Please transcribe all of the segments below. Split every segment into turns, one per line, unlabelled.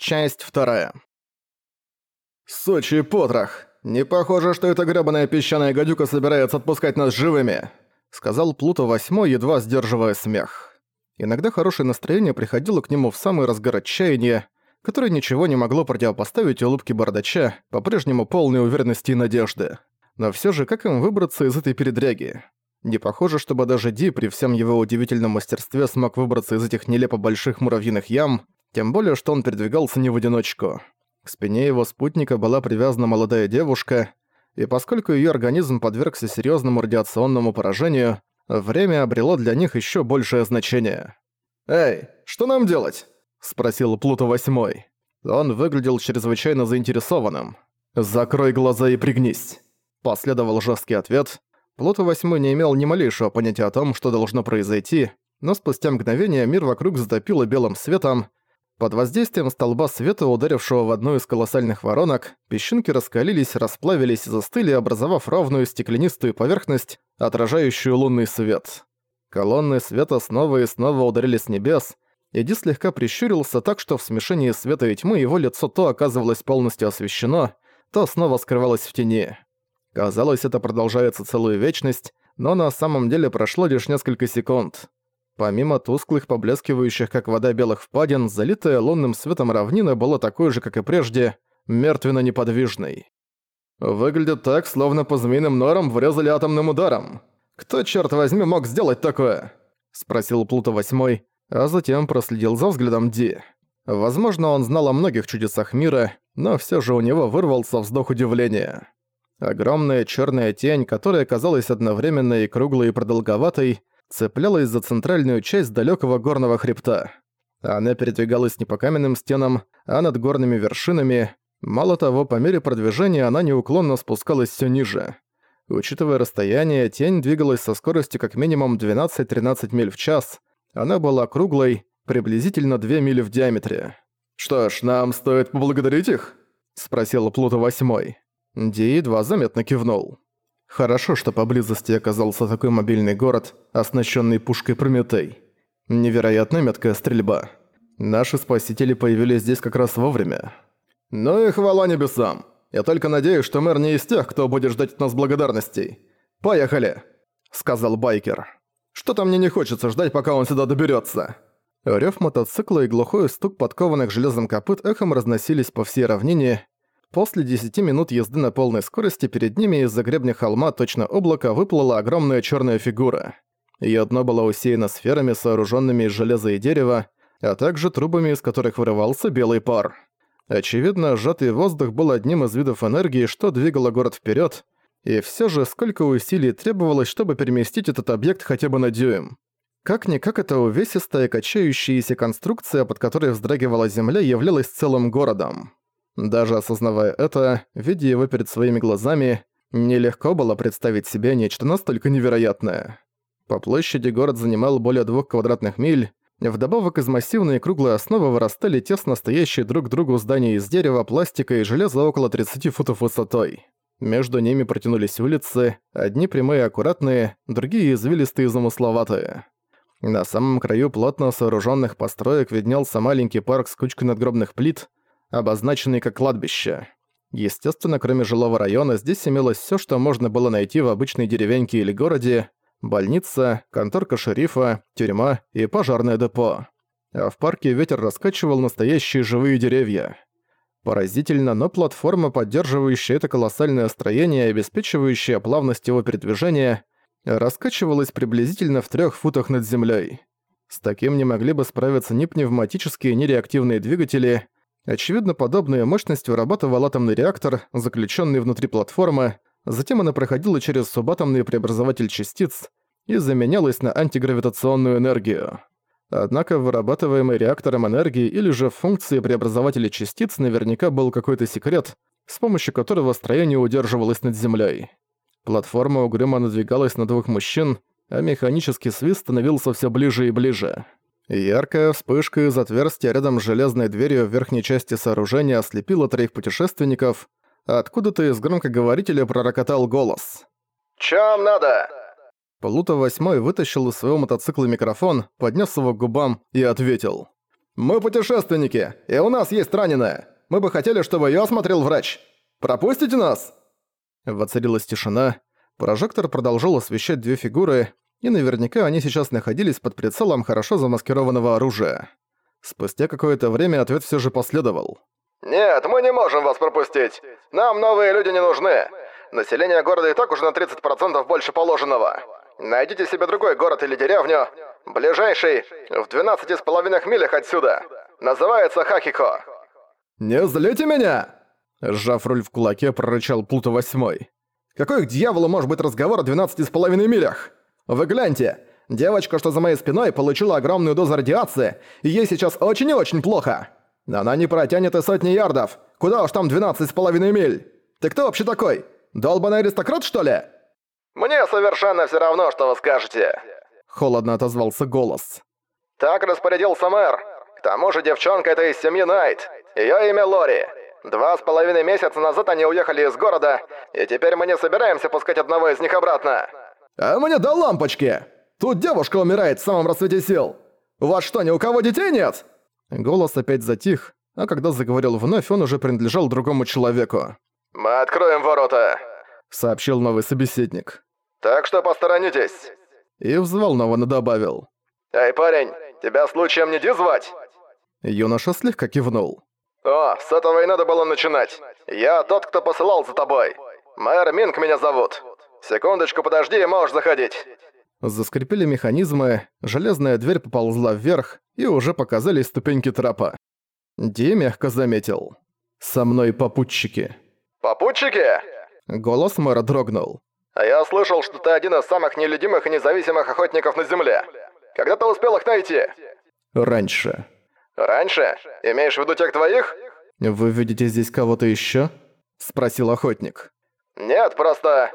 Часть вторая.
«Сучий потрох! Не похоже, что эта грёбаная песчаная гадюка собирается отпускать нас живыми!»
Сказал Плуто восьмой, едва сдерживая смех. Иногда хорошее настроение приходило к нему в самый разгар отчаяния, которое ничего не могло противопоставить улыбке бардача, по-прежнему полной уверенности и надежды. Но всё же, как им выбраться из этой передряги? Не похоже, чтобы даже Ди при всем его удивительном мастерстве смог выбраться из этих нелепо больших муравьиных ям, тем более, что он передвигался не в одиночку. К спине его спутника была привязана молодая девушка, и поскольку её организм подвергся серьёзному радиационному поражению, время обрело для них ещё большее значение.
«Эй, что нам делать?»
— спросил Плуто Восьмой. Он выглядел чрезвычайно заинтересованным. «Закрой глаза и пригнись», — последовал жесткий ответ, Плуто Восьмой не имел ни малейшего понятия о том, что должно произойти, но спустя мгновение мир вокруг затопило белым светом. Под воздействием столба света, ударившего в одну из колоссальных воронок, песчинки раскалились, расплавились и застыли, образовав ровную стеклянистую поверхность, отражающую лунный свет. Колонны света снова и снова ударили с небес, и Ди слегка прищурился так, что в смешении света и тьмы его лицо то оказывалось полностью освещено, то снова скрывалось в тени. Казалось, это продолжается целую вечность, но на самом деле прошло лишь несколько секунд. Помимо тусклых, поблескивающих как вода белых впадин, залитая лунным светом равнина была такой же, как и прежде, мертвенно-неподвижной.
Выглядит так, словно по змеиным норам врезали атомным ударом. Кто, черт возьми, мог сделать такое?
Спросил Плуто Восьмой, а затем проследил за взглядом Ди. Возможно, он знал о многих чудесах мира, но все же у него вырвался вздох удивления. Огромная черная тень, которая казалась одновременно и круглой, и продолговатой, цеплялась за центральную часть далекого горного хребта. Она передвигалась не по каменным стенам, а над горными вершинами. Мало того, по мере продвижения она неуклонно спускалась все ниже. Учитывая расстояние, тень двигалась со скоростью как минимум 12-13 миль в час. Она была круглой, приблизительно 2 мили в диаметре.
«Что ж, нам стоит поблагодарить их?»
— спросил Плуто Восьмой. Ди едва заметно кивнул. Хорошо, что поблизости оказался такой мобильный город, оснащенный пушкой Прометей. Невероятно меткая стрельба. Наши спасители появились здесь как раз вовремя.
Ну и хвала небесам. Я только надеюсь, что мэр не из тех, кто будет ждать от нас благодарностей. Поехали, сказал байкер. Что-то мне не хочется ждать, пока он сюда доберется.
Рёв мотоцикла и глухой стук подкованных железом копыт эхом разносились по всей равнине, После 10 минут езды на полной скорости перед ними из-за гребня холма точно облака выплыла огромная черная фигура. Её дно было усеяно сферами, сооруженными из железа и дерева, а также трубами, из которых вырывался белый пар. Очевидно, сжатый воздух был одним из видов энергии, что двигало город вперед, и все же сколько усилий требовалось, чтобы переместить этот объект хотя бы на дюйм. Как-никак эта увесистая качающаяся конструкция, под которой вздрагивала земля, являлась целым городом. Даже осознавая это, видя его перед своими глазами, нелегко было представить себе нечто настолько невероятное. По площади город занимал более двух квадратных миль, вдобавок из массивной круглой основы вырастали тесно стоящие друг к другу здания из дерева, пластика и железа около 30 футов высотой. Между ними протянулись улицы, одни прямые и аккуратные, другие извилистые и замысловатые. На самом краю плотно сооруженных построек виднелся маленький парк с кучкой надгробных плит, обозначенный как кладбище. Естественно, кроме жилого района, здесь имелось все, что можно было найти в обычной деревеньке или городе, больница, конторка шерифа, тюрьма и пожарное депо. А в парке ветер раскачивал настоящие живые деревья. Поразительно, но платформа, поддерживающая это колоссальное строение и обеспечивающая плавность его передвижения, раскачивалась приблизительно в трех футах над землей. С таким не могли бы справиться ни пневматические, ни реактивные двигатели – Очевидно, подобную мощность вырабатывал атомный реактор, заключенный внутри платформы, затем она проходила через субатомный преобразователь частиц и заменялась на антигравитационную энергию. Однако вырабатываемый реактором энергии или же функции преобразователя частиц наверняка был какой-то секрет, с помощью которого строение удерживалось над землей. Платформа угрюмо надвигалась на двух мужчин, а механический свист становился все ближе и ближе. Яркая вспышка из отверстия рядом с железной дверью в верхней части сооружения ослепила троих путешественников, а откуда-то из громкоговорителя пророкотал голос.
«Чём надо?»
Плута восьмой вытащил из своего мотоцикла микрофон, поднес его к губам и ответил.
Мы путешественники, и у нас есть раненая. Мы бы хотели, чтобы её осмотрел врач. Пропустите нас?»
Воцарилась тишина. Прожектор продолжал освещать две фигуры, и наверняка они сейчас находились под прицелом хорошо замаскированного оружия. Спустя какое-то время ответ всё же последовал.
«Нет, мы не можем вас пропустить. Нам новые люди не нужны. Население города и так уже на 30% больше положенного. Найдите себе другой город или деревню. Ближайший в 12 с половиной милях отсюда. Называется Хахико». «Не злите меня!»
Сжав руль в кулаке, прорычал Плута Восьмой.
«Какой к дьяволу может быть разговор о 12 с половиной милях? Вы гляньте, девочка, что за моей спиной, получила огромную дозу радиации, и ей сейчас очень и очень плохо. Она не протянет и сотни ярдов. Куда уж там 12 с половиной миль? Ты кто вообще такой? Долбаный аристократ, что ли?» «Мне совершенно все равно, что вы скажете», —
холодно отозвался голос.
«Так распорядился мэр. К тому же девчонка эта из семьи Найт. Её имя Лори. Два с половиной месяца назад они уехали из города, и теперь мы не собираемся пускать одного из них обратно». «А мне до лампочки! Тут девушка умирает в самом расцвете сил! У вас что, ни у кого детей нет?»
Голос опять затих, а когда заговорил вновь, он уже принадлежал другому человеку.
«Мы откроем ворота», —
сообщил новый собеседник.
«Так что посторонитесь».
И взволнованно добавил.
«Эй, парень, тебя случаем не Ди звать?»
Юноша слегка кивнул.
«О, с этого и надо было начинать. Я тот, кто посылал за тобой. Мэр Минг меня зовут. Секундочку, подожди, можешь заходить».
Заскрипели механизмы, железная дверь поползла вверх, и уже показались ступеньки трапа. Ди мягко заметил. «Со мной попутчики».
«Попутчики?»
Голос мэра дрогнул.
«А я слышал, что ты один из самых нелюдимых и независимых охотников на Земле. Когда ты успел их найти?»
«Раньше».
«Раньше? Имеешь в виду тех двоих?»
«Вы видите здесь кого-то ещё?» Спросил охотник.
«Нет, просто...»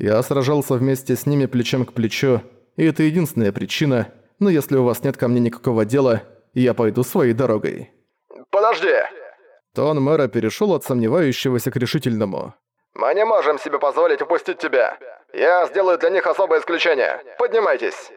Я сражался вместе с ними плечом к плечу, и это единственная причина, но если у вас нет ко мне никакого дела, я пойду своей дорогой».
«Подожди!»
Тон мэра перешёл от сомневающегося к решительному.
«Мы не можем себе позволить упустить тебя. Я сделаю для них особое исключение. Поднимайтесь!»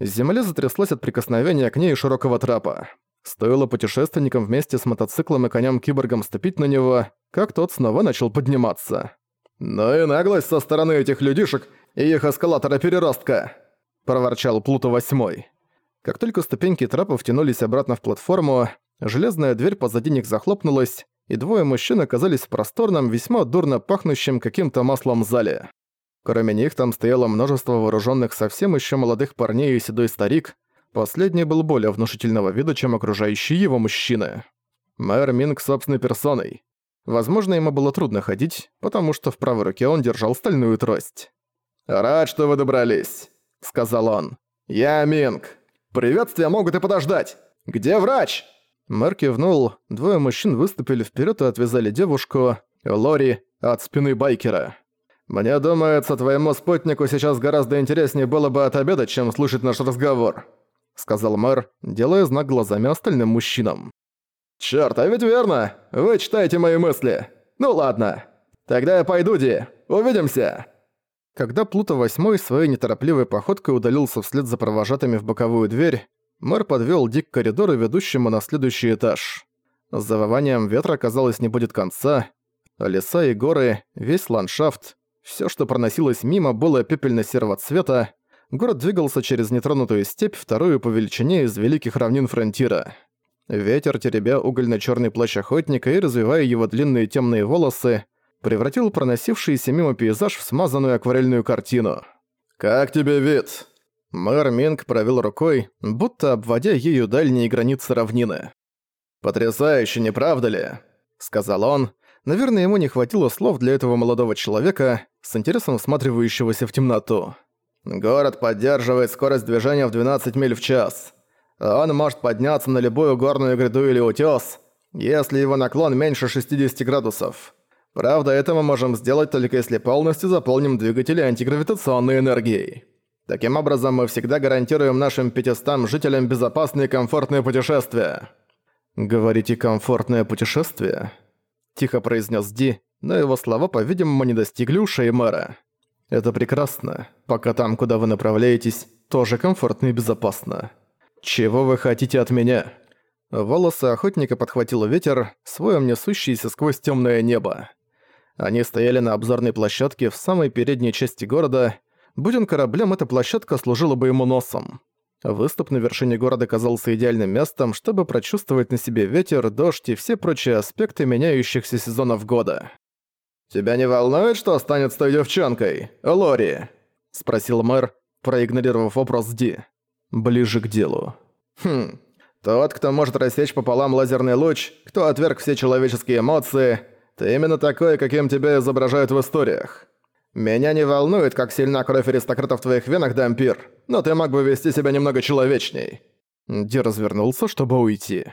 Земля затряслась от прикосновения к ней широкого трапа. Стоило путешественникам вместе с мотоциклом и конем-киборгом ступить на него, как тот снова начал подниматься.
«Ну и наглость со стороны этих людишек и их эскалатора-переростка!» – проворчал Плуто Восьмой.
Как только ступеньки трапа втянулись обратно в платформу, железная дверь позади них захлопнулась, и двое мужчин оказались в просторном, весьма дурно пахнущем каким-то маслом зале. Кроме них там стояло множество вооруженных совсем еще молодых парней и седой старик, Последний был более внушительного вида, чем окружающие его мужчины. Мэр Минг собственной персоной. Возможно, ему было трудно ходить, потому что в правой руке он держал стальную трость.
«Рад, что вы добрались», — сказал он. «Я Минг. Приветствия могут и подождать. Где врач?»
Мэр кивнул, двое мужчин выступили вперед и отвязали девушку, Лори, от спины байкера.
«Мне думается, твоему спутнику сейчас гораздо интереснее было бы отобедать, чем слушать наш разговор», —
сказал мэр, делая знак глазами остальным мужчинам.
«Чёрт, а ведь верно! Вы читаете мои мысли! Ну ладно. Тогда я пойду, Ди. Увидимся!»
Когда Плута Восьмой своей неторопливой походкой удалился вслед за провожатыми в боковую дверь, мэр подвёл Ди к коридору, ведущему на следующий этаж. С завыванием ветра, казалось, не будет конца. Леса и горы, весь ландшафт, всё, что проносилось мимо, было пепельно-серого цвета, город двигался через нетронутую степь, вторую по величине из великих равнин фронтира. Ветер, теребя угольно-чёрный плащ охотника и развивая его длинные темные волосы, превратил проносившийся мимо пейзаж в смазанную акварельную картину.
«Как тебе вид?»
Мэр Минг провел рукой, будто обводя ею дальние границы равнины.
«Потрясающе, не правда ли?»
— сказал он. Наверное, ему не хватило слов для этого молодого человека, с интересом всматривающегося в темноту.
Город поддерживает скорость движения в 12 миль в час. Он может подняться на любую горную гряду или утёс, если его наклон меньше 60 градусов. Правда, это мы можем сделать только если полностью заполним двигатели антигравитационной энергией. Таким образом, мы всегда гарантируем нашим 500 жителям безопасные и комфортные путешествия.
«Говорите, комфортное путешествие?» Тихо произнес Ди, но его слова, по-видимому, не достигли ушей мэра. Это прекрасно. Пока там, куда вы направляетесь, тоже комфортно и безопасно. Чего вы хотите от меня? Волосы охотника подхватил ветер, своем несущийся сквозь темное небо. Они стояли на обзорной площадке в самой передней части города. Будь он кораблем, эта площадка служила бы ему носом. Выступ на вершине города казался идеальным местом, чтобы прочувствовать на себе ветер, дождь и все прочие аспекты меняющихся сезонов года.
«Тебя не волнует, что станет с той девчонкой, Лори?» — спросил мэр, проигнорировав вопрос Ди.
Ближе к делу.
«Хм, тот, кто может рассечь пополам лазерный луч, кто отверг все человеческие эмоции, ты именно такой, каким тебя изображают в историях. Меня не волнует, как сильна кровь аристократов в твоих венах, Дампир, но ты мог бы вести себя немного человечней».
Ди развернулся, чтобы уйти.